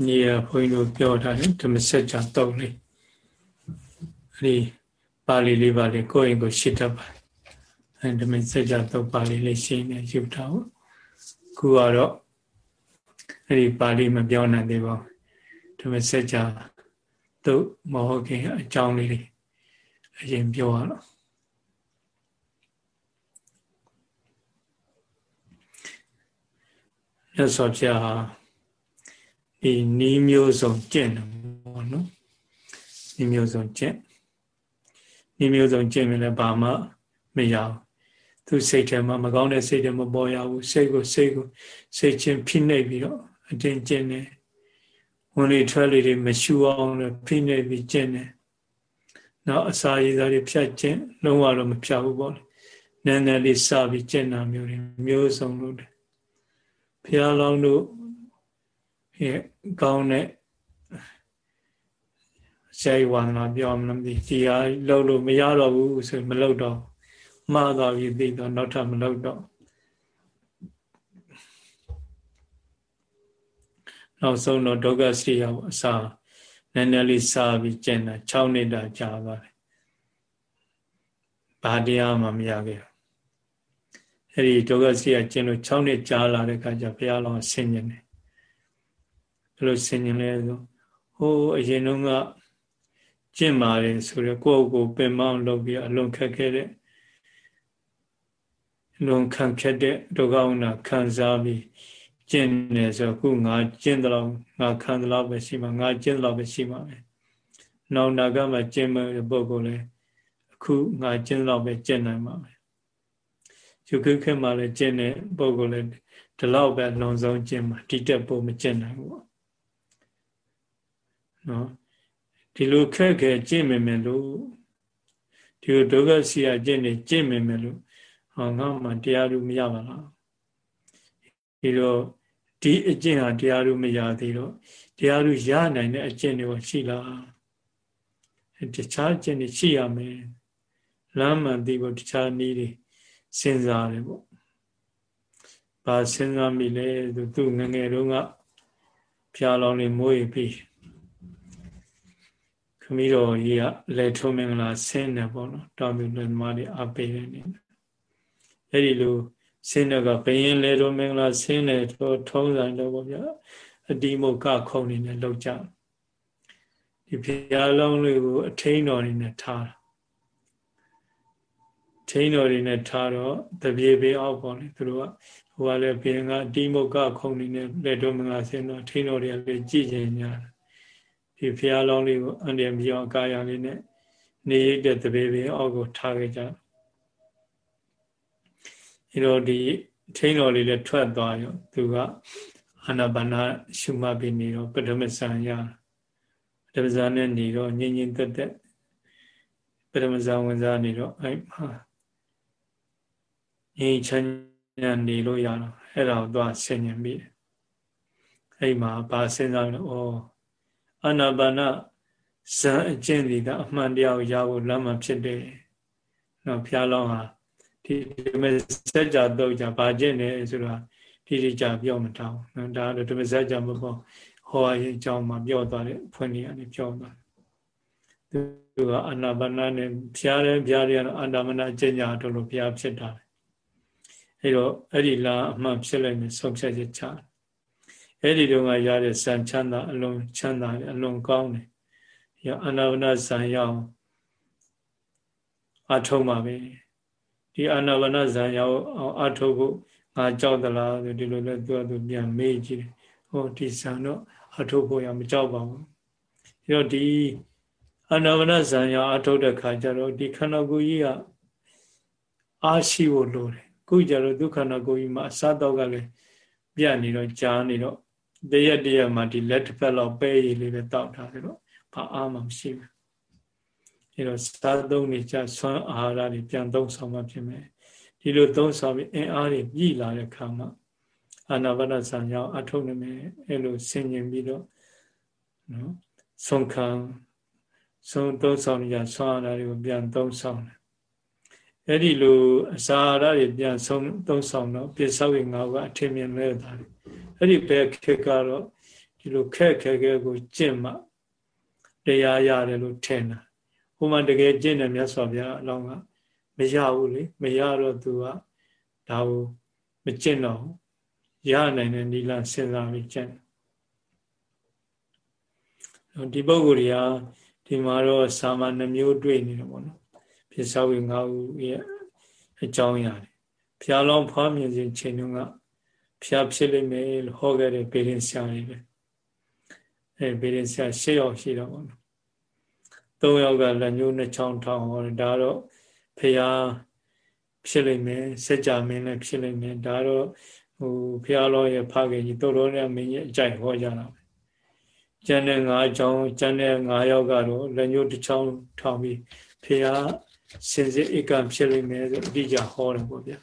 ညီရဘုန်းကြီးတို့ပြောထားတယ်ဓမ္မစကြာတုံးလေးအဲဒီပါဠိလေးပါလေးကိုယ့်ရင်ကိုရှင်းတတ်ပါအဲဓမ္မစကြာတုံးပါဠိလေးရှင်းနေယူထားဖို့ခုကတော့အဲဒီပါဠိမပြောနိုင်သေးပါဘူးဓမ္မစကြာတုံးမဟုတ်ခင်အကြောင်းလေးတွေအရင်ပြောရတော့မြတ်စွာဘုရားဟာ ဒီနီးမျိုးစုံကျင့်တယ်ပေါ့နော်နီးမျိုးစုံကျင့်နီးမျိုးစုံကျင့်ရင်လည်းဘာမှမရဘူးသူစိတ်ထဲမှာမကောင်းတဲ့စိတ်တွေမပေါ်ရဘူးစိတ်ကိုစိတ်ကိုစိတ်ချင်းဖိနှိပ်ပြီးတော့အတင်းကျင့်တယ်ဝင်လေထွက်လေတွေမရှူအောင်လည်းဖိနှိပ်ပြီးကျင့်တယ်နောက်အစာရည်စားတွေဖြတ်ကျင့်လုံးဝတော့မဖြတ်ဘူးပေါ့နည်းနည်းလေးစပြီးကျင့်တာမျိုးတွေမျိုးစုံလုပ်တယ်ဘုရားလောင်းတို့ ရဲ့ကောင်းတဲ့ဆရာဝါဒနာပြောမလို့မသိဒီဟာလှုပ်လို့မရတော့ဘူးဆိုမလှုပ်တော့မှားသွားပြီသိတော့နောက်ထပ်မလှုပ်တော့နောက်ဆုံးတော့ဒုက္ခစရိယအစာနည်းနည်းလေးစားပြီးကျင့်တာ6နှစ်တာကြာသွားတယ်ဘာတရားမှမရခဲ့ဘူးအဲ့ဒီဒုက္ခစရိယကျင့်လို့6နှစ်ကြာလာတဲ့အခါကျဘုရားလောင်းဆင်ញင်တယ်ဘယ် လိုဆင်ញင်လဲဆိုဟိုးအရင်တုန်းကကျင့်ပါတယ်ဆိုတော့ကိုယ့်ကိုယ်ပင်မအောင်လုပ်ပြီးအလွန်ခက်ခဲတဲ့အလွန်ခံခက်တဲ့ဒုက္ခဝနာခံစားပြီးကျင့်နေဆိုခုငါကျင့်တော့ငါခံတော့ပဲရှိမှာငါကျင့်တော့ပဲရှိမှာပဲနောက်နာကမှကျင့်မဲ့ပုဂ္ဂိုလ်လဲအခုငါကျင့်တော့ပဲကျင့်နိုင်မှာပဲယုခခေမှာလည်းကျင့်တဲ့ပုဂ္ဂိုလ်လဲဒီလောက်ပဲလွန်ဆုံးကျင့်မှာတိတက်ဖို့မကျင့်နိုင်ဘူးပေါ့ နော်ဒီလိုခက်ခဲကျင့်မိမယ်လို့ဒီလိုဒုက္ခစီရကျင့်နေကျင့်မိမယ်လို့ဟောငါမှတရားလူမရပါလားဒီတော့ဒီအကျင့်ဟာတရားလူမရသေးတော့တရားလူရနိုင်တဲ့အကျင့်တွေရှိလားတခြားအကျင့်တွေရှိရမယ်လမ်းမှန်သိဖို့တခြားနည်းတွေစဉ်းစားတယ်ပေါ့။ဘာစဉ်းစားမိလဲသူသူငငယ်တုန်းကဖျားလောင်လေးမိုးရပြီးခ မီးတော်ကြီးကလေထုံးမင်္ဂလာဆင်းတယ်ပေါ့နော်တောင်ပြလူသမားတွေအပေးတဲ့နေအဲ့ဒီလိုဆင်းတော့ကဘယင်းလေထုံးမင်္ဂလာဆင်းတယ်တော့ထုံးဆိုင်တော့ပေါ့ဗျာအတိမုတ်ကခုံနေနဲ့လောက်ကြဒီဖျားလောင်လေးကိုအထိန်တော်နေနဲ့ထားတာထိန်တော်တွေနဲ့ထားတော့တပြေပေအောက်ပေါ့လေသူတို့ကဟိုကလည်းဘင်းကတိမုတ်ကခုံနေနဲ့လက်တော်မင်္ဂလာဆင်းတော့ထိန်တော်တွေကလည်းကြည်ကျင်ညာ ဒီဖျားလောင်းလေးကိုအန္တရာယ်မြောင်ကာယလေးနဲ့နေရတဲ့တပေပေအောက်ကိုထားခဲ့ကြအဲတော့ဒီထိန်တော်လေးလည်းထွက်သွားရောသူကအာနာပါနာရှုမှတ်ပြီးနေတော့ပထမဇန်ရပထမဇန်နဲ့နေတော့ငြိမ်ငြိမ်သက်သက်ပထမဇန်ဝင်စားနေတော့အဲ့မှာငြိမ်ချမ်းချမ်းနေလို့ရတော့အဲ့ဒါကိုသွားဆင်ញင်ပြီးအဲ့မှာဘာစဉ်းစားလို့ဩ အာနာပါနဇံအကျင့်ဒီကအမှန်တရားကိုရဖို့လမ်းမှဖြစ်တယ်။နော်ဖျားလောင်းဟာဒီဒီမစက်ကြတော့ကြဘာကျင့်နေဆိုတော့ဒီဒီကြပြောမထားဘူး။နော်ဒါတော့ဒီမစက်ကြမပေါ့ဟောရင်အကြောင်းမှာပြောသွားတဲ့ဖွင့်နေရတယ်ပြောသွားတယ်။သူကအနာပါနနဲ့ဖျားတယ်ဖျားတယ်ကတော့အာနာမနာအကျင့်ညာတို့လို့ဖျားဖြစ်တာလေ။အဲတော့အဲ့ဒီလားအမှန်ဖြစ်လိုက်မယ်ဆုံးဖြတ်ချက်ချတယ် အဲ့ဒီတော့ကရတဲ့ဇံချမ်းသာအလွန်ချမ်းသာတယ်အလွန်ကောင်းတယ်ရအနာဝနဇံရအောင်အထုံးပါပဲဒီအနာဝနဇံရအောင်အထုံးဖို့ငါကြောက်သလားဆိုဒီလိုလဲသူကသူပြန်မေးကြည့်တယ်ဟောဒီဇံတော့အထုံးဖို့ရမကြောက်ပါဘူးအဲ့တော့ဒီအနာဝနဇံရအထုံးတဲ့ခါကျတော့ဒီခန္ဓာကိုယ်ကြီးကအားရှိဖို့လိုတယ်ခုကျတော့ဒုက္ခနာကိုယ်ကြီးမှာအစားတော့ကလည်းပြတ်နေတော့ကြားနေတော့ တရက်တရက်မှာဒီလက်တစ်ဖက်လောက်ပဲရည်လေးပဲတောက်ထားတယ်တော့ဘာအားမှမရှိဘူးအဲတော့စားသုံးနေကြဆွမ်းအာဟာရတွေပြန်သုံးဆောင်မှဖြစ်မယ်ဒီလိုသုံးဆောင်ပြီးအင်အားတွေပြည့်လာတဲ့ခါမှာအာနာပါနဆံရောက်အထုတ်နေမယ်အဲလိုဆင်ញင်ပြီးတော့နော်ဆုံးခံဆုံးသုံးဆောင်နေကြဆွမ်းအာဟာရတွေကိုပြန်သုံးဆောင်တယ်အဲ့ဒီလိုအစာအာဟာရတွေပြန်ဆုံးသုံးဆောင်တော့ပြစ္ဆောက်ရင်ငါကအထင်မြင်လဲတာတယ် အဲ့ဒီဘက်ခေတ်ကတော့ဒီလိုခက်ခဲခဲကိုကျင့်မှတရားရတယ်လို့ထင်တာဟိုမှာတကယ်ကျင့်တယ်မြတ်စွာဘုရားအလောင်းကမရဘူးလေမရတော့သူကဒါကိုမကျင့်တော့ရနိုင်တဲ့နိလစဉ်းစားပြီးကျင့်ဒီပုဂ္ဂိုလ်တွေကဒီမှာတော့စာမနှမျိုးတွေ့နေတယ်ပေါ့နော်ဖြစ်စာဝေငါးဦးရဲ့အကြောင်းရတယ်ဘုရားလောင်းဖွားမြင်ခြင်းချိန်တုန်းက ဘုရားဖြစ်လိမ့်မယ်လို့ဟောခဲ့တဲ့ပေရင်ဆရာတွေပဲအဲပေရင်ဆရာ၈ယောက်ရှိတော့ပေါ့နော်၃ယောက်ကလက်ညှိုးနှစ်ချောင်းထောင်ဟောတယ်ဒါတော့ဘုရားဖြစ်လိမ့်မယ်စัจ जा မင်းလည်းဖြစ်လိမ့်မယ်ဒါတော့ဟိုဘုရားလောရဲ့ဖခင်ကြီးတော်တော်နဲ့မင်းရဲ့အကြိုက်ဟောကြတာပဲကျန်တဲ့၅ချောင်းကျန်တဲ့၅ယောက်ကတော့လက်ညှိုးတစ်ချောင်းထောင်ပြီးဘုရားစင်စစ်ဧကဖြစ်လိမ့်မယ်ဆိုအတိအကျဟောတယ်ပေါ့ဗျာ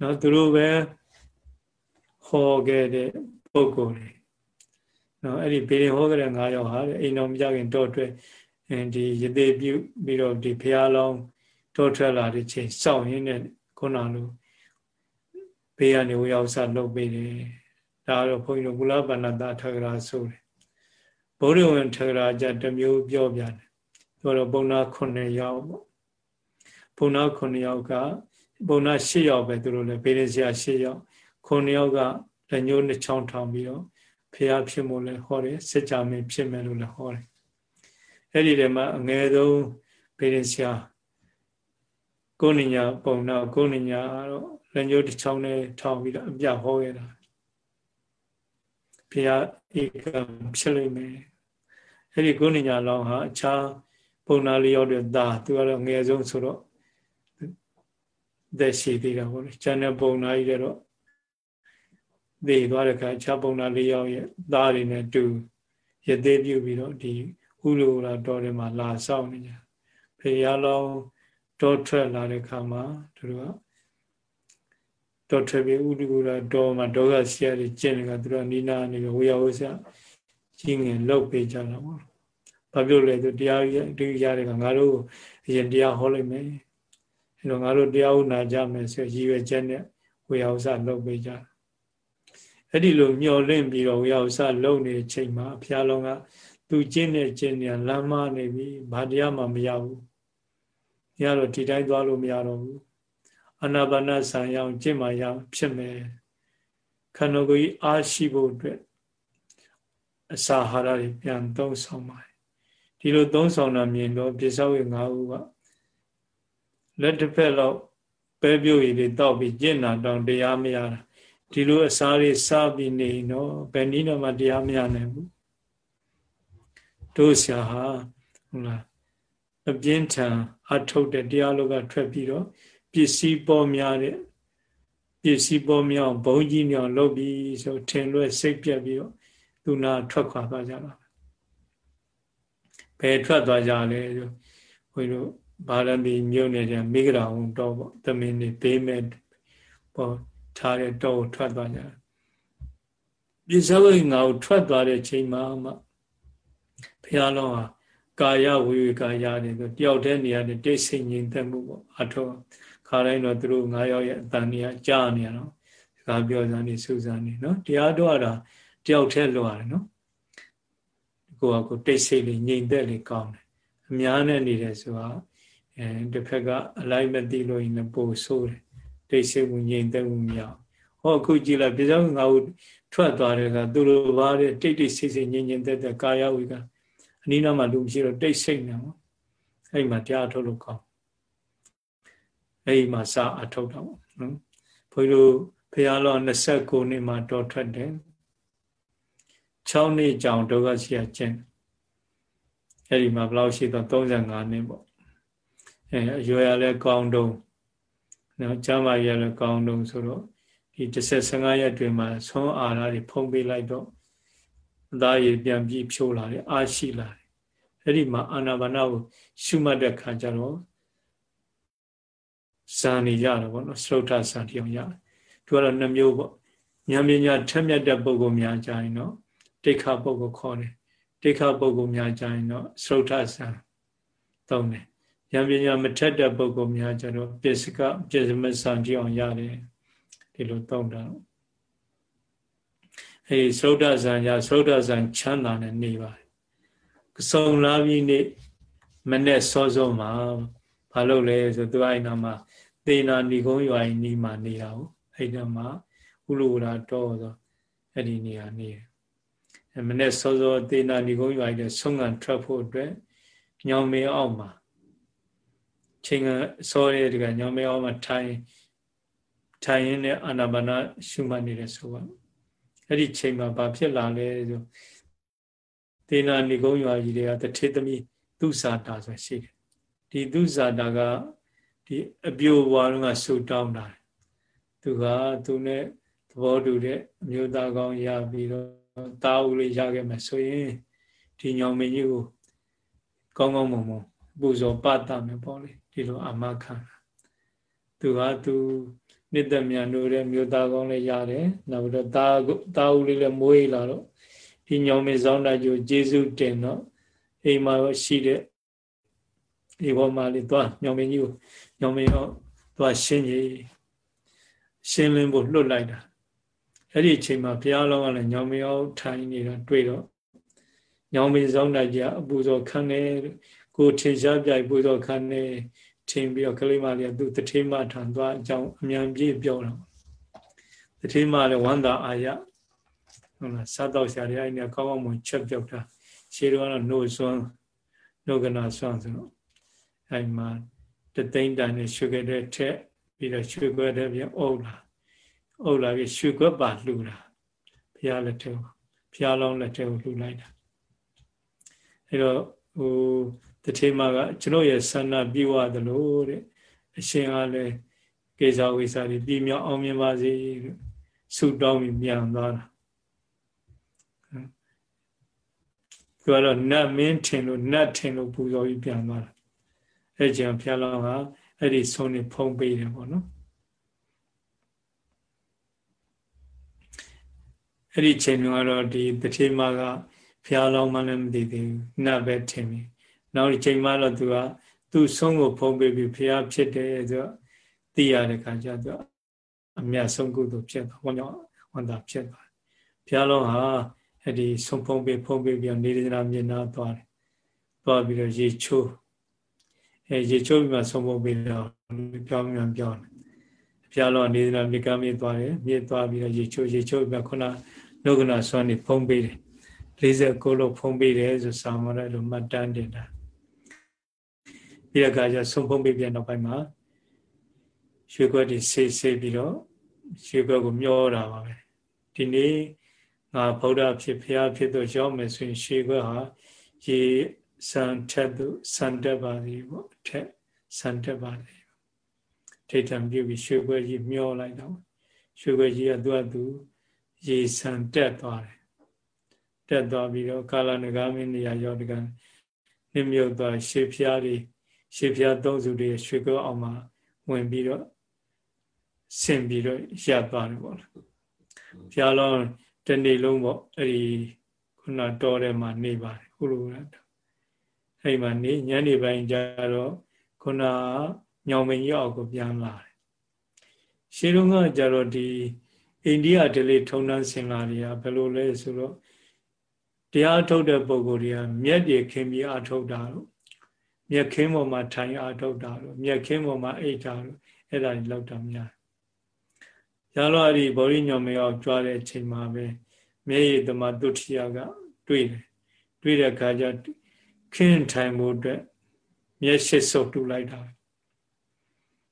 နော်သူတို့ပဲဟောခဲ့တဲ့ပုဂ္ဂိုလ်တွေနော်အဲ့ဒီဘေရင်ဟောခဲ့တဲ့၅ယောက်ဟာအိမ်တော်မကြခင်တော့အတွက်ဒီရသေးပြုပြီးတော့ဒီဘုရားလောင်းတော့ထွက်လာတဲ့ချိန်စောင့်ရင်းနဲ့ခုနလိုဘေးကနေဝရောက်စားလုပ်ပေးတယ်ဒါတော့ဘုန်းကြီးတို့ကုလပဏ္ဏတာထကရာဆိုတယ်ဘုရိဝင်ထကရာကြတမျိုးပြောပြတယ်ပြောတော့ဘုံနာ9ယောက်ပေါ့ဘုံနာ9ယောက်က ဘုံနာ10ယောက်ပဲသူတို့လည်းဘေးရစရာ10ယောက်9ယောက်ကလက်ညှိုးနှစ်ချောင်းထောင်ပြီးတော့ဖះဖြစ်မို့လဲဟောတယ်စัจ जा မင်းဖြစ်မယ်လို့လည်းဟောတယ်အဲ့ဒီထဲမှာအငယ်ဆုံးဘေးရစရာကိုဏညာပုံတော့ကိုဏညာတော့လက်ညှိုးတစ်ချောင်းနဲ့ထောင်ပြီးတော့အပြဟောခဲ့တာဘုရားဧကဖြစ်လိမ့်မယ်အဲ့ဒီကိုဏညာလောင်းဟာအခြားပုံနာလေးရောက်တဲ့သားသူကတော့ငယ်ဆုံးဆိုတော့ သက်ရှိသေးတာပေါ့လေကျန်တဲ့ပုံနာကြီးတော့သေသွားတဲ့အခါအခြားပုံနာလေးယောက်ရဲ့သားတွေနဲ့တူရသေးပြုပြီးတော့ဒီဥလိုလာတော်တယ်မှာလာဆောင်နေကြဖေရလောင်းတောထွက်လာတဲ့ခါမှာသူတို့ကတောထွက်ပြီးဥဒိကူလာတောမှာဒေါကဆရာကြီးကျင့်နေတာသူတို့နိနာနေဝေယဝဆရာကြီးငယ်လောက်ပေးကြတာပေါ့။ဘာဖြစ်လဲဆိုတရားဒီရတဲ့ကငါတို့အရင်တရားဟောလိုက်မယ်။ အဲတော့ငါတို့တရားဥနာကြမယ်ဆိုရည်ရွယ်ချက်နဲ့ဝေယဝဆလောက်ပေးကြတာ။အဲ့ဒီလိုမျောလင့်ပြီးတော့ဝေယဝဆလုံနေချိန်မှာဘုရားလုံးကသူကျင့်တဲ့ကျင့်နေလမ်းမနေပြီဘာတရားမှမရဘူးရတော့ဒီတိုင်းသွားလို့မရတော့ဘူးအာနာပါနဆံရအောင်ကျင့်မှရဖြစ်မယ်ခန္ဓာကိုယ်ကြီးအားရှိဖို့အတွက်အစာဟာရတွေပြန်သုံးဆောင်ပါတယ်ဒီလိုသုံးဆောင်တာမြင်တော့ပြစ္ဆောက်ရ၅ဦးက လက်တစ်ဖက်တော့ပဲပြုတ်ရည်တွေတောက်ပြီးကျင့်တာတောင်တရားမရတာဒီလိုအစာတွေစားပြီးနေတော့ဘယ်နည်းတော့မှတရားမရနိုင်ဘူးတို့ဆရာဟာဟုတ်လားအပြင်းထန်အထုတ်တဲ့တရားလောကထွက်ပြီးတော့ပစ္စည်းပေါ်များတဲ့ပစ္စည်းပေါ်မြောင်ဘုံကြီးမြောင်လုပ်ပြီးဆိုထင်လွဲစိတ်ပြက်ပြီးတော့သူနာထွက်ခွာသွားကြတာဘယ်ထွက်သွားကြလဲဆိုဘုန်းကြီးတို့ ဗာရမီမြို့နယ်မိဂရာဟုံတော့ပေါ့သမင်းနေဘေးမဲ့ပေါ့ထားတဲ့တော့ထွက်သွားကြပစ္စဝိငါကိုထွက်သွားတဲ့ချိန်မှာမှဘုရားလုံးဟာကာယဝိဝေကာယနေဆိုတယောက်တည်းနေရတဲ့တိတ်ဆိတ်ငြိမ်သက်မှုပေါ့အထောခါတိုင်းတော့သူတို့၅ယောက်ရဲ့အတန်ကြီးကြားနေရတော့စကားပြောစမ်းနေစူးစမ်းနေနော်တရားတော့တာတယောက်တည်းလွတ်ရတယ်နော်ကိုကကိုတိတ်ဆိတ်လေးငြိမ်သက်လေးကောင်းတယ်အများနဲ့နေတယ်ဆိုတာ အဲတစ်ဖက်ကအလိုက်မသိလို့ရင်လည်းပိုဆိုးတယ်တိတ်ဆိတ်မှုငြိမ်သက်မှုမရဟောအခုကြည့်လိုက်ပြဇောငါ့ကိုထွက်သွားတယ်ကသူလိုပါတဲ့တိတ်တိတ်ဆိတ်ဆိတ်ငြိမ်ငြိမ်သက်သက်ကာယဝိကအနည်းနားမှာလူမရှိတော့တိတ်ဆိတ်နေမှာအဲ့မှာတရားထုတ်လို့ကောင်းအဲ့ဒီမှာစာအထုတ်တော့နော်ဘုန်းကြီးတို့ဖះလော29နှစ်မှာတော်ထွက်တယ်6နှစ်ကြောင်ဒုက္ခရှိရကျင့်အဲ့ဒီမှာဘယ်လောက်ရှိတော့35နှစ်ပေါ့ အဲအရွယ်ရလဲကောင်းတုံးနော်ကျမ်းမာရလဲကောင်းတုံးဆိုတော့ဒီ15ရက်တွင်မှာဆွမ်းအာရတွေဖုံးပေးလိုက်တော့အသားရည်ပြန်ပြီးဖြိုးလာတယ်အားရှိလာတယ်အဲ့ဒီမှာအာနာပါနကိုရှုမှတ်တဲ့ခါကျတော့ဇာနေရတာပေါ့နော်သုဒ္ဓဇာတိအောင်ရတယ်သူကတော့နှမျိုးပေါ့ဉာဏ်ပညာထက်မြက်တဲ့ပုဂ္ဂိုလ်များကြရင်တော့တိခါပုဂ္ဂိုလ်ခေါ်တယ်တိခါပုဂ္ဂိုလ်များကြရင်တော့သုဒ္ဓဇာသုံးတယ် ဉာဏ်ပညာမထက်တဲ့ပုဂ္ဂိုလ်များကြတော့ပစ္စကပစ္စမဇာတိအောင်ရတယ်ဒီလိုသုံးတာအဲသရုတ်တဇံရသရုတ်တဇံချမ်းသာနဲ့နေပါတယ်စုံလာပြီးနေ့မနဲ့စောစောမှာဘာလို့လဲဆိုသူအဲ့နာမှာသေနာဏီကုန်းရွာနီးမှာနေတာဟုတ်အဲ့ဒါမှာဥလူဝရာတော်ဆိုအဲ့ဒီနေရာနေတယ်မနဲ့စောစောသေနာဏီကုန်းရွာရဲ့ဆုံးခံထွက်ဖို့အတွက်ညောင်မေအောက်မှာ ချိန်ကစောရဲတကညောင်မေအောက်မှာထိုင်ထိုင်ရင်းနဲ့အာနာပါနရှုမှတ်နေတယ်ဆိုပါအဲ့ဒီချိန်မှာဘာဖြစ်လာလဲဆိုဒေနာဏီကုန်းရွာကြီးတွေကတထေသမီးသူဇာတာဆိုရှိတယ်ဒီသူဇာတာကဒီအပြိုဘွားကဆူတောင်းတာသူကသူနဲ့သဘောတူတဲ့အမျိုးသားကောင်းရပြီးတော့တာဦးလေးရခဲ့မယ်ဆိုရင်ဒီညောင်မင်းကြီးကိုကောင်းကောင်းမွန်မွန်ပူဇော်ပတ်တာမယ်ပေါ့လေ ဒီလိုအမခံသူကသူနှစ်သက်မြန်တို့တဲ့မြို့သားကောင်းလေးရတယ်နောက်ပြီးတော့တာတာဦးလေးလည်းမွေးလာတော့ဒီညောင်မင်းဆောင်တကြိုကျေးဇူးတင်တော့အိမ်မှာရှိတဲ့ဒီဘောမှာလေးသွားညောင်မင်းကြီးကိုညောင်မင်းရောသွားရှင်းကြီးရှင်းလင်းဖို့လွတ်လိုက်တာအဲ့ဒီအချိန်မှာဘုရားလောင်းကလည်းညောင်မင်းရောထိုင်နေတာတွေ့တော့ညောင်မင်းဆောင်တကြအပူဇော်ခံနေကိုထင်ရှားပြိုင်ပူဇော်ခံနေ ထင်ပြီးတော့ကလေးမလေးကသူတထေးမထံသွားအကြောင်းအမြန်ပြေးပြောတော့တထေးမလည်းဝန္တာအာရဟုတ်လားစားတော့ရှာတွေအဲ့ဒီကောင်းကောင်းမွန်ချက်ပြောက်တာရှေးတော့နှုတ်ဆွမ်းနှုတ်ကနာဆွမ်းဆိုတော့အဲ့မှာတသိန်းတန်နဲ့ရွှေကြတဲ့ထက်ပြီးတော့ရွှေကွက်တဲ့ပြန်အုပ်လာအုပ်လာပြီးရွှေကွက်ပါလှူတာဘုရားလက်ထဲဘုရားလောင်းလက်ထဲကိုလှူလိုက်တာအဲ့တော့ဟို တထေမာကကျွန်တော်ရဲ့ဆန္ဒပြေဝသလိုတဲ့အရှင်ကလည်းကေဇာဝိစာတွေပြည့်မြောက်အောင်မြင်ပါစေလို့ဆုတောင်းပြီးမြန်သွားတာသူကတော့နတ်မင်းထင်လို့နတ်ထင်လို့ပူဇော်ပြီးပြန်သွားတာအဲ့ကျန်ဖျားလောင်းကအဲ့ဒီဆုံးနေဖုံးပေးတယ်ပေါ့နော်အဲ့ဒီချိန်ကတော့ဒီတတိမကဖျားလောင်းမှလည်းမသိသေးဘူးနတ်ပဲထင်ပြီ နောက်ဒီချိန်မှတော့သူကသူ့ဆုံးကိုဖုံးပေးပြီးဖျားဖြစ်တယ်ဆိုတော့သိရတဲ့ခါကျတော့အမြတ်ဆုံးကုသိုလ်ဖြစ်သွားဘောကြောင့်ဝန်တာဖြစ်သွားဖျားလောင်းဟာအဲ့ဒီဆုံးဖုံးပေးဖုံးပေးပြီးနေရနာမြင်နာသွားတယ်သွားပြီးတော့ရေချိုးအဲရေချိုးပြီးမှဆုံးဖုံးပေးတော့ပြောင်းပြန်ပြောင်းတယ်ဖျားလောနေရနာမြေကမ်းမြေသွားတယ်မြေသွားပြီးတော့ရေချိုးရေချိုးပြီးခုနနှုတ်ကနာဆွမ်းနေဖုံးပေးတယ်49လို့ဖုံးပေးတယ်ဆိုစာမရလို့မှတ်တမ်းတင်တာ ပြီးတော့ကကြဆုံးဖုံးပေးပြန်နောက်ပိုင်းမှာရွှေခွက်တွေဆေးဆေးပြီးတော့ရွှေခွက်ကိုမျောတာပါပဲဒီနေ့ငါဗုဒ္ဓဖြစ်ဖျားဖြစ်တော့ရောက်မယ်ဆိုရင်ရှေခွက်ဟာရေစံထက်သူစံတက်ပါစေပေါ့ထက်စံတက်ပါစေထိတ်တံပြုပြီးရွှေခွက်ကြီးမျောလိုက်တော့ရွှေခွက်ကြီးကသူ့အတူရေစံတက်သွားတယ်တက်သွားပြီးတော့ကာလနဂါမင်းနေရာရောက်တကနှမြုပ်သွားရှေဖျားတွေ ရှေဖျားသုံးစုတွေရွှေခွက်အောင်မှာဝင်ပြီးတော့ဆင်ပြီးတော့ရပ်သွားတယ်ပေါ့လေဖျားလုံးတနေ့လုံးပေါ့အဲ့ဒီခုနတော်ထဲမှာနေပါတယ်ခုလိုအဲ့ဒီမှာနေညနေပိုင်းကျတော့ခုနညောင်မင်းကြီးအောက်ကိုပြန်လာတယ်ရှင်းလုံးကကျတော့ဒီအိန္ဒိယဒလိထုံနှန်းစင်လာတွေကဘယ်လိုလဲဆိုတော့တရားထုတ်တဲ့ပုံကိုယ်တွေကမျက်ရည်ခင်းပြီးအထုတ်တာလို့ မျက်ခင်းပေါ်မှာထိုင်အထုတ်တာလို့မျက်ခင်းပေါ်မှာအိတ်တာလို့အဲ့ဒါတွေလောက်တာများရလောအဲ့ဒီဗောဓိညောင်မေအောင်ကြွားတဲ့အချိန်မှာပဲမျက်ရည်သမတုထျာကတွေ့တယ်တွေ့တဲ့အခါကျခင်းထိုင်ဖို့အတွက်မျက်ရှိစုပ်တူလိုက်တာ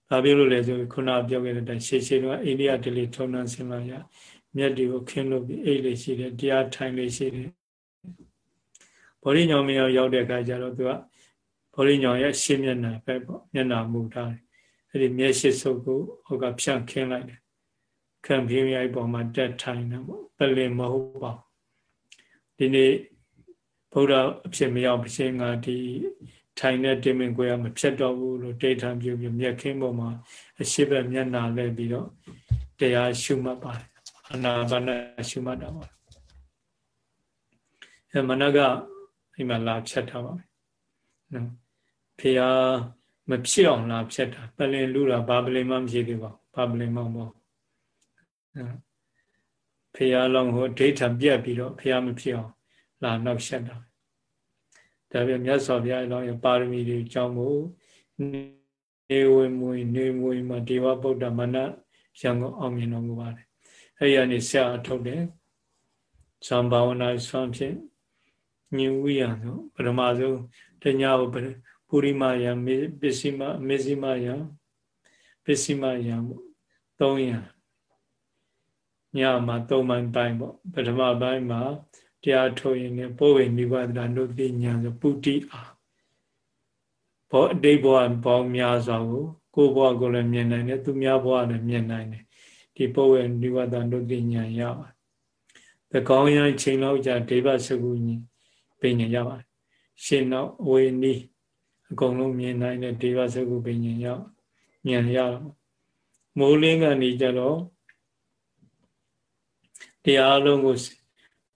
ဘာဖြစ်လို့လဲဆိုခုနပြောခဲ့တဲ့အတိုင်းရှေ့ရှေ့တော့အိန္ဒိယဒလိထုံနှံစင်လာရမျက်တွေကိုခင်းလို့ပြီးအိတ်လေးရှိတယ်တရားထိုင်လေးရှိတယ်ဘောဓိညောင်မင်းရောက်တဲ့အခါကျတော့သူက ဘောဓိညောင်ရဲ့ရှေ့မျက်နှာပဲပေါ့မျက်နှာမူထားတယ်အဲ့ဒီမျက်ရှိစုပ်ကိုဟိုကဖြန့်ခင်းလိုက်တယ်ခံပြင်းရိုက်ပေါ်မှာတက်ထိုင်တယ်ပေါ့ပလင်မဟုတ်ပါဘူးဒီနေ့ဗုဒ္ဓအဖြစ်မရောက်ဖြစ်ငါဒီထိုင်တဲ့တင်မင်ကိုရမဖြတ်တော့ဘူးလို့ဒိဋ္ဌံပြုပြီးမြက်ခင်းပေါ်မှာအရှိဘမျက်နာလဲပြီးတော့တရားရှုမှတ်ပါတယ်အနာဘာနာရှုမှတ်တာပါအဲမနကအိမ်မှာလာဖြတ်ထားပါမယ်နော် ဖေဟာမဖြစ်အောင်လာဖြတ်တာပလင်လူတာဘာပလင်မှမဖြစ်သေးပါဘူးဘာပလင်မှမဟုတ်ဖရာလောင်းဟိုဒိဋ္ဌံပြက်ပြီးတော့ဖရာမဖြစ်အောင်လာနောက်ဆက်တာဒါပြန်မြတ်စွာဘုရားလောင်းရဲ့ပါရမီတွေကြောင့်မို့နေဝင်မွေနေမွေမှာဒေဝဗုဒ္ဓမနရံကိုအောင်မြင်တော်မူပါတယ်အဲ့ဒီကနေဆက်အထုတ်တယ်ဇံဘာဝနာဆွမ်းဖြင့်ညင်ဝိယံဆိုပထမဆုံးတညာကို ပူရိမယံပစ္စည်းမမေဇိမယံပစ္စည်းမယံ300ညမှာ3ပိုင်းပိုင်းပေါ့ပထမပိုင်းမှာတရားထုတ်ရင်လည်းပိုးဝေနိဗ္ဗာန်နုတိညာဆိုပုတိအားဘောအတိတ်ဘဝပေါင်းများစွာကိုကိုယ်ဘဝကိုလည်းမြင်နိုင်တယ်သူများဘဝလည်းမြင်နိုင်တယ်ဒီပိုးဝေနိဗ္ဗာန်နုတိညာရပါသကောင်းရန်ချိန်လောက်ကြာဒေဝစကုညီပြင်ညရပါတယ်ရှင်နောက်အဝေနီး အကုန်လုံးမြင်နိုင်တဲ့ဒေဝစကုပြင်ညရောက်ဉာဏ်ရတော့မိုးလင်းကနေကြတော့တရားလုံးကို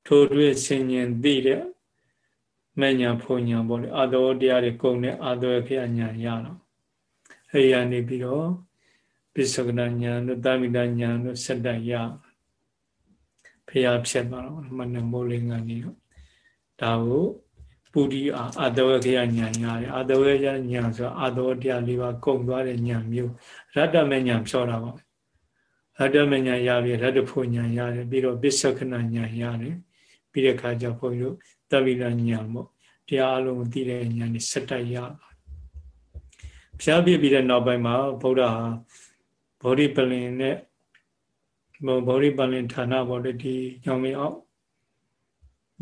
ထိုးထွေးဆင်ញင်သိတဲ့မညာဖုန်ညာပေါ့လေအာသောတရားတွေကုန်တဲ့အာသောခေညာရတော့အဲဒီကနေပြီးတော့ပိဿကနာညာတို့တာမိတာညာတို့ဆက်တိုက်ရဖျားဖြစ်သွားတော့မနမိုးလင်းကနေတော့ဒါကို ပူဒီအာအာသောခေညာရတယ်အာသောခေညာဆိုအာသောတရားလေးပါကုန်သွားတဲ့ညာမျိုးရတ္တမညာဖြောတာပါရတ္တမညာရပြီရတ္တဖို့ညာရတယ်ပြီးတော့ပိဿကနာညာရတယ်ပြီးတဲ့ခါကျဘုန်းကြီးတို့တပိလညာပေါ့တရားအလုံးကိုသိတဲ့ညာนี่စက်တိုက်ရဖျားပြပြီးတဲ့နောက်ပိုင်းမှာဗုဒ္ဓဟာဗောဓိပလင်နဲ့ဗောဓိပလင်ဌာနပေါ့လေဒီညောင်မင်းအောင်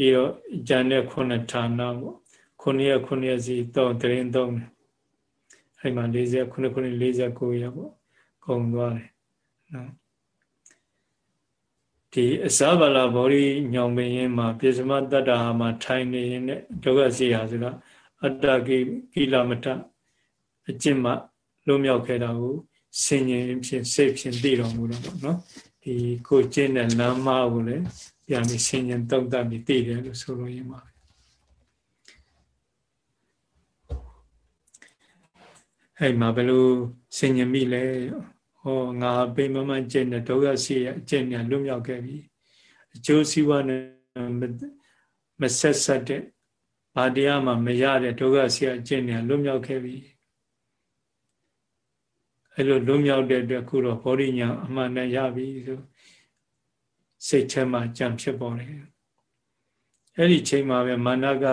ပြီးတော့ဉာဏ်နဲ့ခုနှစ်ဌာနပေါ့ခုနှစ်ရခုနှစ်ရစီတော့တရင်သုံးတယ်အဲ့မှာ40ခုနှစ်ခုနှစ်49ရပေါ့ကုန်သွားတယ်နော်ဒီအစဗလာဘောရိညောင်ပင်ရင်မှာပြစ္စမတတ္တာဟာမှာထိုင်နေရင်နဲ့ဒုက္ခစီဟာဆိုတာအတ္တကိကိလမတအကျင့်မှလွတ်မြောက်ခဲ့တာကိုဆင်ញင်ဖြင့်စိတ်ဖြင့်သိတော်မူတော့ပေါ့နော်ဒီကိုကျင့်တဲ့လမ်းမကိုလည်း ပြန်ပြီးဆင်ញင်တုံ့တက်ပြီးသိတယ်လို့ဆိုလို့ရမှာအဲ့မှာဘယ်လိုဆင်ញင်မိလဲဟောငါပိမမကျင့်တဲ့ဒုက္ခစီရဲ့အကျင့်ညာလွတ်မြောက်ခဲ့ပြီအကျိုးစီးပွားနဲ့မဆက်ဆက်တဲ့ဘာတရားမှမရတဲ့ဒုက္ခစီရဲ့အကျင့်ညာလွတ်မြောက်ခဲ့ပြီအဲ့လိုလွတ်မြောက်တဲ့အတွက်ခုတော့ဘောဓိညာအမှန်နဲ့ရပြီဆို စိတ်ထဲမှာကြံဖြစ်ပေါ်တယ်အဲ့ဒီချိန်မှာပဲမာနက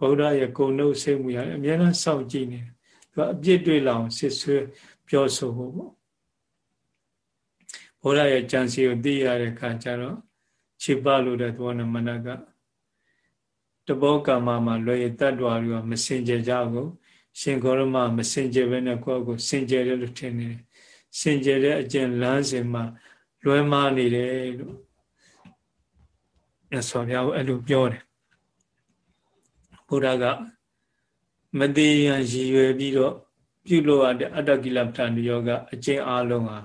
ဗုဒ္ဓရဲ့ဂုဏ်နှုတ်စိတ်မူရအများအားစောင့်ကြည့်နေတယ်သူကအပြစ်တွေ့လောင်စစ်ဆွဲပြောဆိုဖို့ပေါ့ဘုရားရဲ့ကြံစီကိုသိရတဲ့အခါကျတော့ခြေပလို့တဲ့သောနမနကတဘောကမ္မမှာလွယ်ရတ္တဝါတွေကမစင်ကြကြဘူးရှင်ဂေါရမမစင်ကြပဲနဲ့ကိုယ့်ကိုစင်ကြတယ်လို့ထင်နေတယ်စင်ကြတဲ့အကျင့်လမ်းစဉ်မှာလွဲမှားနေတယ်လို့ မြတ်စွာဘုရားကအဲ့လိုပြောတယ်ဘုရားကမသေးရန်ရည်ရွယ်ပြီးတော့ပြုလို့ရတဲ့အတ္တကိလပ္ပတယောကအကျင့်အလုံးဟာ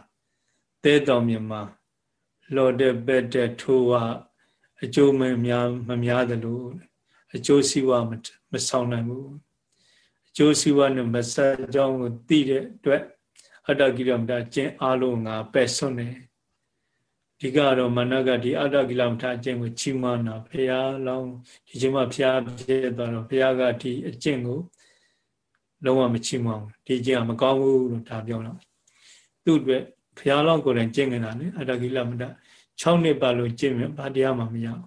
တဲတော်မြင်မှာလော်တဲ့ပက်တဲ့ထိုးဝအကျိုးမများမများသလိုအကျိုးစီးပွားမဆောင်နိုင်ဘူးအကျိုးစီးပွားနဲ့မဆက်ကြောင်းကိုသိတဲ့အတွက်အတ္တကိလမတာကျင့်အားလုံးငါပယ်ဆွနေ ဒီကတော့မနကဒီအတ္တကိလမတာအကျင့်ကိုချီးမွမ်းတာဘုရားလောင်းဒီချိန်မှာဘုရားဖြစ်သွားတော့ဘုရားကဒီအကျင့်ကိုလုံးဝမချီးမွမ်းဘူးဒီကျင့်ကမကောင်းဘူးလို့ဒါပြောတော့သူ့အတွက်ဘုရားလောက်ကိုယ်တိုင်ကျင့်နေတာလေအတ္တကိလမတ6နှစ်ပတ်လို့ကျင့်မြဘာတရားမှမရအောင်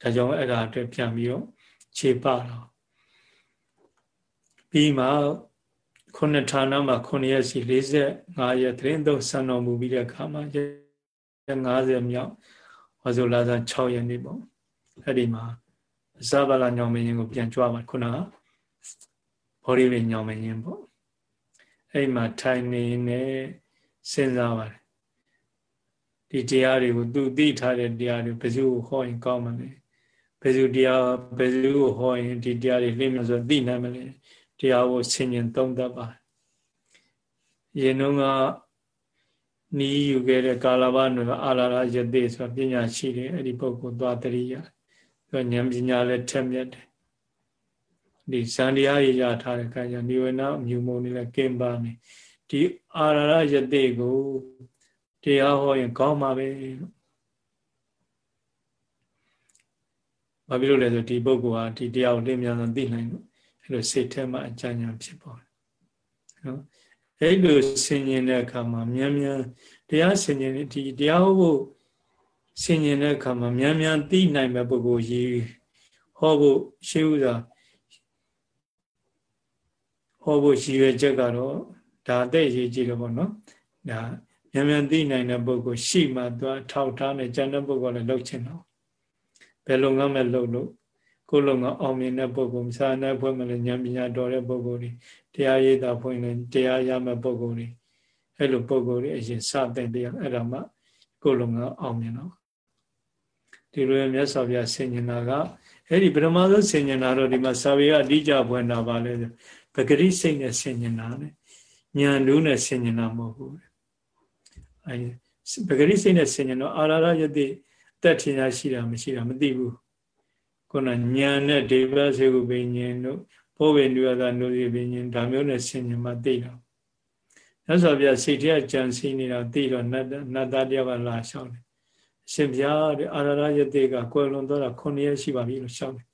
ဒါကြောင့်အဲ့ဒါအတွက်ပြန်ပြီးတော့ခြေပတော့ပြီးမှ ခုနှစ်ဌာနမှာခုနှစ်ရက်စီ45ရက်သတင်းသုံးဆံတော်မူပြီးတဲ့အခါမှာ50မြောက်ဝါဆိုလာစာ6ရက်နေ့ပေါ့အဲ့ဒီမှာအစဗလာညောင်မင်းကိုပြန်ကြွားပါခုနကဘောရီဝေညောင်မင်းပေါ့အဲ့မှာထိုင်နေနေစဉ်းစားပါတယ်ဒီတရားတွေကိုသူသိထားတဲ့တရားတွေဘယ်သူကိုဟောရင်ကောင်းမလဲဘယ်သူတရားဘယ်သူကိုဟောရင်ဒီတရားတွေလင်းမြဆိုသိနိုင်မလဲ တရားကိုဆင်ញင်သုံးသပ်ပါရင်တော့ကနီးယူခဲ့တဲ့ကာလဘနုအာလာရယတိဆိုပညာရှိတယ်အဲ့ဒီပုဂ္ဂိုလ်သွားတရိယာသူဉာဏ်ပညာလည်းထက်မြက်တယ်ဒီဇန်တရားရရထားတဲ့အခါကျနိဝေနအမြူမုံနေလဲကင်းပါနေဒီအာရရယတိကိုတရားဟောရင်ကောင်းပါပဲဘာဖြစ်လို့လဲဆိုဒီပုဂ္ဂိုလ်ဟာဒီတရားကိုလင်းမြန်စွာသိနိုင်လို့ အဲ့လိုစိတ်ထဲမှာအကြဉာဏ်ဖြစ်ပေါ်တယ်နော်အဲ့လိုဆင်ញင်တဲ့အခါမှာမြန်မြန်တရားဆင်ញင်ဒီတရားဟောဖို့ဆင်ញင်တဲ့အခါမှာမြန်မြန်သိနိုင်မဲ့ပုဂ္ဂိုလ်ကြီးဟောဖို့ရှိဥစွာဟောဖို့ရည်ရွယ်ချက်ကတော့ဒါအသက်ရေးကြည့်လို့ပေါ့နော်ဒါမြန်မြန်သိနိုင်တဲ့ပုဂ္ဂိုလ်ရှိမှသူထောက်ထားနဲ့ကျန်တဲ့ပုဂ္ဂိုလ်လည်းလှုပ်ချင်တော့ဘယ်လုံငန်းမဲ့လှုပ်လို့ ကိုယ်လုံကအောင်မြင်တဲ့ပုဂ္ဂိုလ်စာနဲ့ဖွဲ့မလဲဉာဏ်ပညာတော်တဲ့ပုဂ္ဂိုလ်တွေတရားရေးတာဖွင့်လဲတရားရမဲ့ပုဂ္ဂိုလ်တွေအဲ့လိုပုဂ္ဂိုလ်တွေအရင်စတဲ့တရားအဲ့ဒါမှကိုယ်လုံကအောင်မြင်တော့ဒီလိုမြတ်စွာဘုရားဆင်ញနာကအဲ့ဒီပရမသောဆင်ញနာတော့ဒီမှာစာပေကအဓိကြဖွင့်တာပါလဲပဂရိစိတ်နဲ့ဆင်ញနာနဲ့ဉာဏ်လူနဲ့ဆင်ញနာမဟုတ်ဘူးအဲပဂရိစိတ်နဲ့ဆင်ញတော့အာရရယတိတက်ထင်ရရှိတာမရှိတာမသိဘူး ခုနဉာဏ်နဲ့ဒေဝစေကုပင်ဉဏ်တို့ဘောဝေနုရတာနုစီပင်ဉဏ်ဒါမျိုးနဲ့ဆင်ញမှသိတော့မြတ်စွာဘုရားစိတ်ထဲကြံစည်နေတာသိတော့နတ်နတ်သားတယောက်ကလာလျှောက်တယ်အရှင်ဘုရားတဲ့အာရရယတိကကွယ်လွန်သွားတာ9ရက်ရှိပါပြီလို့လျှောက်တယ်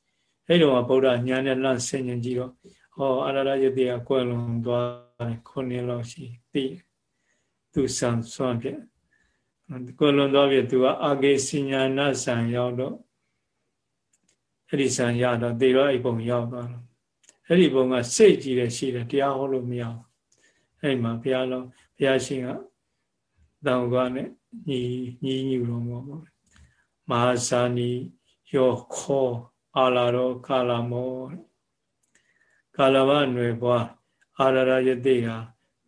အဲ့တော့ဗုဒ္ဓဉာဏ်နဲ့လန့်ဆင်ញကြည့်တော့ဟောအာရရယတိကကွယ်လွန်သွားတယ်9ရက်လောက်ရှိသိသူဆံဆွမ်းပြကိုလွန်သွားပြီသူကအာဂေစညာနာဆံရောက်တော့ အဲ့ဒီဆံရတော့သေတော့အဲ့ပုံရောက်သွားတော့အဲ့ဒီပုံကစိတ်ကြည့်တယ်ရှိတယ်တရားဟောလို့မရဘူးအဲ့မှာဘုရားလုံးဘုရားရှင်ကတောင်ကနဲ့ညီညီညူတော်မှာပေါ့မဟာဇာနီယောခောအာလာရောကာလာမောကာလဘຫນွယ်ဘွားအာရရယတိဟာ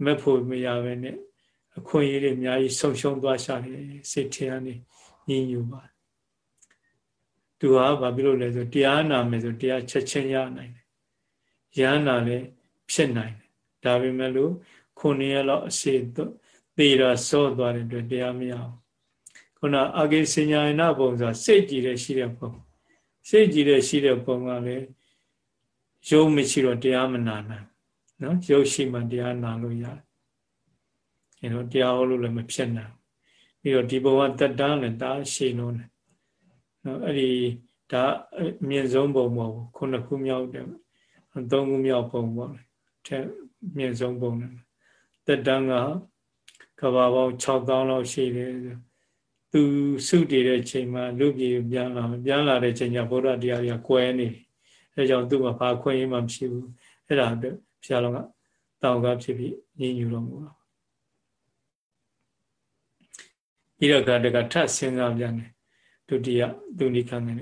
မက်ဖို့မရပဲနဲ့အခွင့်အရေးတွေအများကြီးဆုံရှုံသွားရှာတယ်စိတ်ထဲကနေညင်ညူပါ သူဟာဘာဖြစ်လို့လဲဆိုတရားနာမယ်ဆိုတရားချက်ချင်းရနိုင်တယ်ရဟနာလည်းဖြစ်နိုင်တယ်ဒါပေမဲ့လို့ခုနှစ်ရက်လောက်အစီသေတာစောသွားတဲ့အတွက်တရားမရဘူးခုနအာဂိစညာယနာပုံဆိုစိတ်ကြည်တဲ့ရှိတဲ့ပုံစိတ်ကြည်တဲ့ရှိတဲ့ပုံကလည်းရုပ်မရှိတော့တရားမနာနိုင်နော်ရုပ်ရှိမှတရားနာလို့ရတယ်အဲတော့တရားဟောလို့လည်းမဖြစ်နိုင်ပြီးတော့ဒီဘဝတက်တန်းလည်းဒါရှည်လုံးတယ် နော်အဲ့ဒီဒါအမြင့်ဆုံးပုံမဟုတ်ဘူးခုနှစ်ခုမြောက်တယ်သုံးခုမြောက်ပုံပေါ့တဲ့မြင့်ဆုံးပုံတယ်တက်တန်းကကဘာပေါင်း6000လောက်ရှိတယ်သူစုတည်တဲ့ချိန်မှာလူပြေပြန်လာပြန်လာတဲ့ချိန်ကျဗုဒ္ဓတရားတွေကကွဲနေအဲကြောင့်သူ့မှာဘာခွင့်ရမှမရှိဘူးအဲ့ဒါအတွက်ဘုရားတော်ကတောင်ကဖြစ်ပြီးညင်ညူတော်မူတာပြီးတော့ကတကထစဉ်းစားပြန်တယ် ဒုတိယဒုနိခံနေ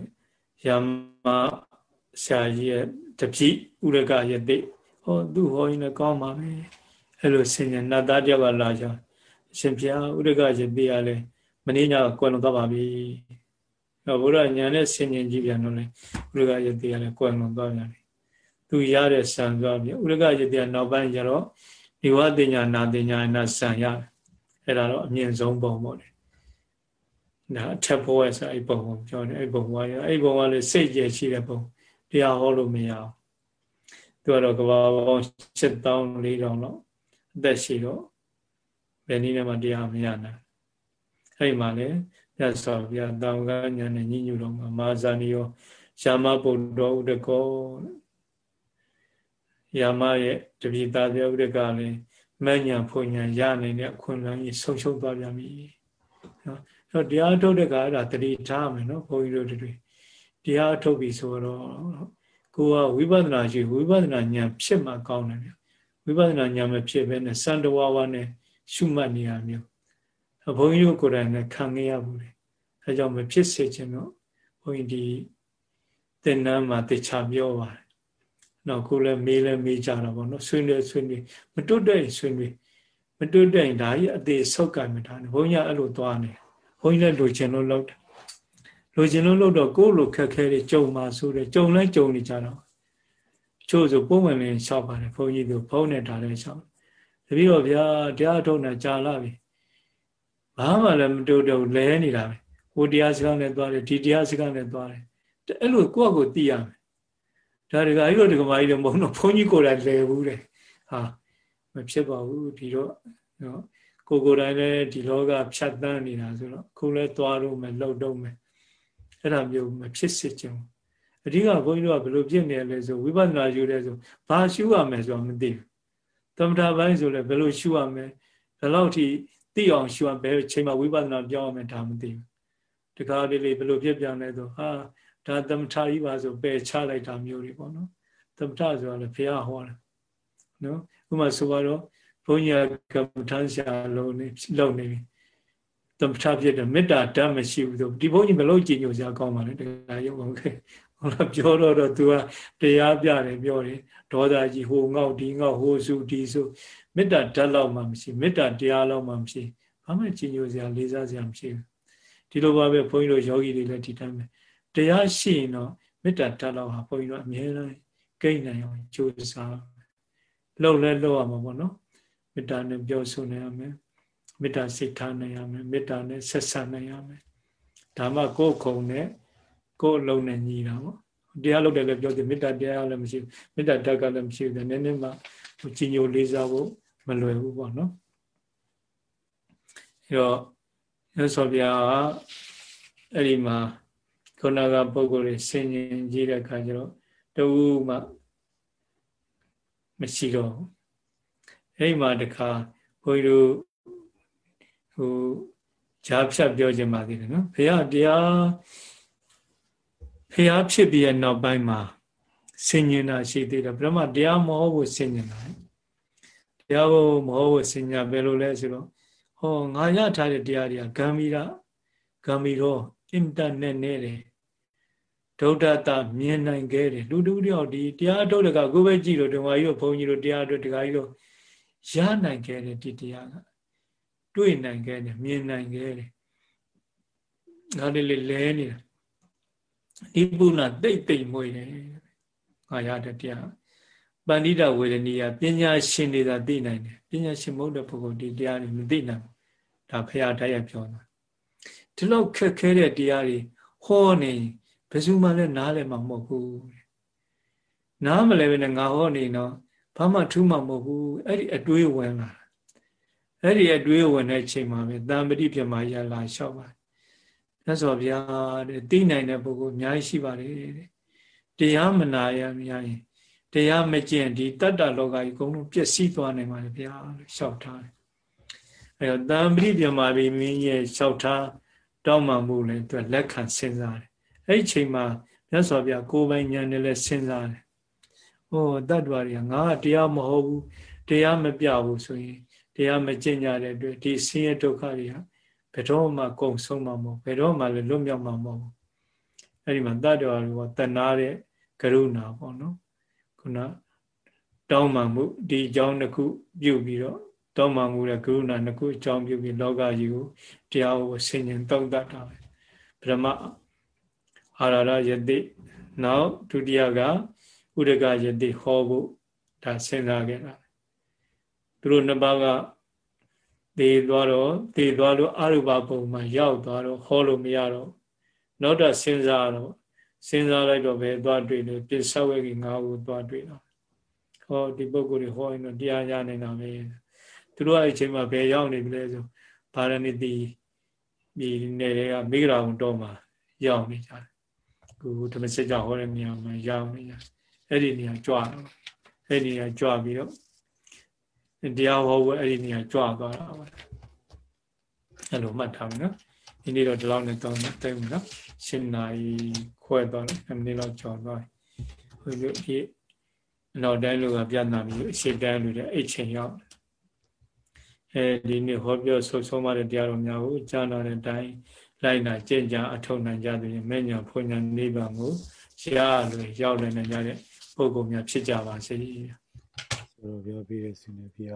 ရမဆရာကြီးရဲ့တပိဥရကရဲ့တိဟောသူဟောရင်လည်းကောင်းပါပဲအဲ့လိုဆင်ញနတ်သားတယောက်ကလာကြအရှင်ဘုရားဥရကရဲ့တိကလည်းမင်းညကွယ်လွန်သွားပါပြီဟောဘုရားညာနဲ့ဆင်ញင်ကြည့်ပြန်တော့လေဥရကရဲ့တိကလည်းကွယ်လွန်သွားပြန်တယ်သူရတဲ့ဆံသွားပြီဥရကရဲ့တိကနောက်ပိုင်းကျတော့ဒီဝတိညာနာတိညာနာဆံရတယ်အဲ့ဒါတော့အမြင့်ဆုံးပုံပေါ့လေ ဒါအထက်ဘဝဆိုအဲ့ပုံကိုပြောတယ်အဲ့ပုံကအဲ့ပုံကလည်းစိတ်ကြဲရှိတဲ့ပုံတရားဟောလို့မရအောင်သူကတော့ကဘာပေါင်း7000 4000လောက်အသက်ရှိတော့ဘယ်နည်းနဲ့မှတရားမရနိုင်အဲ့မှာလေမြတ်စွာဘုရားတောင်ကညာနဲ့ညှိညူတော်မှာမာဇာနီယောရှာမဗုဒ္ဓဥဒကောယာမရဲ့တပိသားပြဥဒကလည်းမဉ္ဇဏ်ဖွညာရနိုင်တဲ့အခွင့်အလမ်းကြီးဆုံးရှုံးသွားပြန်ပြီနော် တော့တရားထုတ်တဲ့ကအဲ့ဒါတတိထားမယ်နော်ဘုန်းကြီးတို့တွေတရားထုတ်ပြီဆိုတော့ကိုကဝိပဿနာရှိဝိပဿနာဉာဏ်ဖြစ်မှကောင်းတယ်ဗျဝိပဿနာဉာဏ်မဖြစ်ဘဲနဲ့စံတဝါဝါနဲ့ရှုမှတ်နေရမျိုးဘုန်းကြီးတို့ကိုယ်တိုင်လည်းခံခဲ့ရဘူးလေအဲကြောင့်မဖြစ်စေချင်တော့ဘုန်းကြီးဒီသင်္นานမှာတေချာပြောပါတယ်နော်ကိုလည်းမေးလည်းမေးကြတာပေါ့နော်ဆွေးနွေးဆွေးနွေးမတွတ်တဲ့ဆွေးနွေးမတွတ်တဲ့ဒါကြီးအသေးဆုတ်ကံမထားနဲ့ဘုန်းကြီးအဲ့လိုသွားနေတယ် ဘုန်းကြီးလည်းလိုချင်လို့လုပ်တယ်လိုချင်လို့လုပ်တော့ကိုယ်လိုခက်ခဲတွေကြုံမှာဆိုတယ်ကြုံလဲကြုံနေကြတော့ချို့ဆိုပုံမှန်လေးလျှောက်ပါတယ်ဘုန်းကြီးတို့ဖုန်းနဲ့ဒါလည်းလျှောက်တပည့်တော်ဗျာတရားထုတ်နေကြာလာပြီဘာမှလည်းမတူတော့လဲနေတာပဲဟိုတရားစကားနဲ့သွားတယ်ဒီတရားစကားနဲ့သွားတယ်အဲ့လိုကိုယ့်အကိုသိရမယ်ဒါတကအဲ့လိုတကမာကြီးတော့မဟုတ်တော့ဘုန်းကြီးကိုယ်တိုင်လဲဘူးတဲ့ဟာမဖြစ်ပါဘူးဒီတော့နော် ကိုကိုယ်တိုင်လည်းဒီလောကဖြတ်တန်းနေတာဆိုတော့ခုလဲသွားတော့မယ်လှုပ်တော့မယ်အဲ့ဒါမျိုးမဖြစ်စေချင်ဘူးအဓိကဘုန်းကြီးတို့ကဘယ်လိုဖြစ်နေလဲဆိုဝိပဿနာယူလဲဆိုဘာရှုရမယ်ဆိုတာမသိဘူးသမထပိုင်းဆိုလဲဘယ်လိုရှုရမယ်ဘယ်လောက်ထိသိအောင်ရှုရဘယ်ချိန်မှာဝိပဿနာပြောင်းရမယ်ဒါမသိဘူးတခါလေးလေးဘယ်လိုဖြစ်ပြန်လဲဆိုဟာဒါသမထကြီးပါဆိုပယ်ချလိုက်တာမျိုးတွေပေါ့နော်သမထဆိုတာလည်းဘုရားဟောတယ်နော်ဥပမာဆိုတော့ ဘုန်းကြီးကကမ္မထမ်းရှာလုံးနေလုံနေပြီသမထဖြစ်တယ်မေတ္တာဓာတ်မရှိဘူးဆိုဒီဘုန်းကြီးဘယ်လိုကြည်ညိုစရာကောင်းပါလဲတရားရုပ်အောင်ခဲ့ဟုတ်လားပြောတော့တော့ तू ကတရားပြတယ်ပြောတယ်ဒေါသကြီးဟိုငေါ့ဒီငေါ့ဟိုစုဒီစုမေတ္တာဓာတ်လောက်မှမရှိမေတ္တာတရားလောက်မှမရှိဘာမှကြည်ညိုစရာလေးစားစရာမရှိဘူးဒီလိုပါပဲဘုန်းကြီးတို့ယောဂီတွေလည်းဒီတိုင်းပဲတရားရှိရင်တော့မေတ္တာဓာတ်လောက်ဟာဘုန်းကြီးတို့အမြဲတမ်းကိန်းနိုင်အောင်ကြိုးစားလှုပ်လဲလှုပ်ရမှာပေါ့နော် မေတ္တာနဲ့ပြောဆိုနိုင်ရမယ်မေတ္တာစိတ်ထားနိုင်ရမယ်မေတ္တာနဲ့ဆက်ဆံနိုင်ရမယ်ဒါမှကိုယ်ခုံနဲ့ကိုယ်အလုံးနဲ့ညီတာပေါ့တရားလုပ်တယ်လည်းပြောတယ်မေတ္တာတရားလည်းမရှိဘူးမေတ္တာဓာတ်ကလည်းမရှိဘူးနည်းနည်းမှကြည်ညိုလေးစားဖို့မလွယ်ဘူးပေါ့နော်အဲတော့ရသော်ဗျာအဲ့ဒီမှာခုနကပုဂ္ဂိုလ်တွေဆင်ញင်ကြည့်တဲ့အခါကျတော့တူမှမရှိတော့ဘူး အဲ့မှာတခါဘုန်းကြီးတို့ဟိုဂျားဖြတ်ပြောခြင်းပါသေးတယ်နော်ဘုရားတရားဘုရားဖြစ်ပြီးရဲ့နောက်ပိုင်းမှာဆင်ញင်တာရှိသေးတယ်ဗြဟ္မတရားမဟုတ်ဘူးဆင်ញင်တာတရားကိုမဟုတ်ဘူးဆင်ညာပဲလို့လဲဆိုတော့ဟောငါရထားတဲ့တရားတွေကဂံမီရာဂံမီရောအင်တာနက်နဲ့တယ်ဒုဒ္ဒတာမြင်နိုင်ခဲ့တယ်လူတူတယောက်ဒီတရားထုတ်တကကိုပဲကြည့်လို့ဓမ္မကြီးတို့ဘုန်းကြီးတို့တရားတို့တရားကြီးတို့ ရနိုင်ခဲ့တယ်ဒီတရားကတွေ့နိုင်ခဲ့တယ်မြင်နိုင်ခဲ့တယ်ငါလေးလေးလဲနေတာဒီပုဏ္ဏတိတ်တိတ်မွေတယ်ငါရတဲ့တရားပန္တိတဝေဒနီယပညာရှင်တွေသာသိနိုင်တယ်ပညာရှင်မဟုတ်တဲ့ပုဂ္ဂိုလ်ဒီတရားတွေမသိနိုင်ဘူးဒါဖရာတိုက်ရပြောတာဒီလောက်ခက်ခဲတဲ့တရားတွေဟောနေဘယ်သူမှလည်းနားလည်းမမဟုတ်ဘူးနားမလဲပဲနဲ့ငါဟောနေတော့ ဘာမှထူးမှမဟုတ်ဘူးအဲ့ဒီအတွေးဝင်လာအဲ့ဒီအတွေးဝင်တဲ့ချိန်မှာပဲတံပတိပြမရလာလျှောက်ပါမြတ်စွာဘုရားတဲ့သိနိုင်တဲ့ပုဂ္ဂိုလ်အများကြီးရှိပါတယ်တဲ့တရားမနာရမရရင်တရားမကျင့်ဒီတတ္တလောကကြီးအကုန်လုံးပျက်စီးသွားနိုင်ပါလေဗျာလို့လျှောက်ထားတယ်အဲတော့တံပတိပြမဘီမင်းရဲ့လျှောက်ထားတောင်းမှမှုလည်းသူလက်ခံစဉ်းစားတယ်အဲ့ဒီချိန်မှာမြတ်စွာဘုရားကိုယ်ပိုင်ဉာဏ်နဲ့လည်းစဉ်းစားတယ် ဟိုတတ္တဝါတွေကငါကတရားမဟုတ်ဘူးတရားမပြဘူးဆိုရင်တရားမကျင့်ကြတဲ့အတွက်ဒီဆင်းရဲဒုက္ခတွေကဘယ်တော့မှကုန်ဆုံးမှာမဟုတ်ဘယ်တော့မှလည်းလွတ်မြောက်မှာမဟုတ်အဲ့ဒီမှာတတ္တဝါတွေကတဏှာတဲ့ကရုဏာပေါ့နော်ခုနတောင်းမှမှုဒီအကြောင်းတစ်ခုပြုပြီးတော့တောင်းမှမှုတဲ့ကရုဏာတစ်ခုအကြောင်းပြုပြီးလောကကြီးကိုတရားကိုဆင်ញင်တောက်တတ်တာပဲဗြဟ္မအာရရယတိနောက်ဒုတိယက ဥဒကယတိဟောဖို့ဒါစဉ်းစားခဲ့တာသူတို့နှစ်ပါးကသေသွားတော့သေသွားလို့အရုပပုံမှာရောက်သွားတော့ဟောလို့မရတော့နောက်တော့စဉ်းစားတော့စဉ်းစားလိုက်တော့ပဲသွားတွေ့တယ်ပစ္စဝေကငါးခုသွားတွေ့တော့ဟောဒီပုဂ္ဂိုလ်တွေဟောရင်တော့တရားရနေတာပဲသူတို့အဲ့အချိန်မှာဘယ်ရောက်နေပြီလဲဆိုဗာရဏိတိဒီနယ်ကမိဂရာဝန်တော်မှာရောက်နေကြတယ်ခုဓမ္မစကြာဟောတဲ့နေရာမှာရောက်နေကြ အဲ့ဒီနေရာကြွတော့အဲ့ဒီနေရာကြွပြီးတော့တရားဟောဖို့အဲ့ဒီနေရာကြွသွားတာပါအဲ့လိုမှတ်ထားမယ်နော်ဒီနေ့တော့ဒီလောက်နဲ့တော့တိတ်မယ်နော်ရှင်းနာရီခွဲသွားတယ်အမိနစ်လောက်ကျော်သွားဟိုလိုဒီနောက်တိုင်းလူကပြတ်နာပြီးအရှိတိုင်းလူတွေအဲ့ချိန်ရောက်အဲဒီနေ့ဟောပြောဆုဆုံးမတဲ့တရားတော်များကိုကြားနာတဲ့အတိုင်းလိုက်နာကြင်ကြအထောက်နိုင်ကြသည်မဲ့ညာဖွညာနိဗ္ဗာန်ကိုရလို့ရောက်လည်နိုင်ကြတဲ့ ပုဂ္ဂိုလ်များဖြစ်ကြပါစေ။ဆိုတော့ပြောပြရစီနေပြ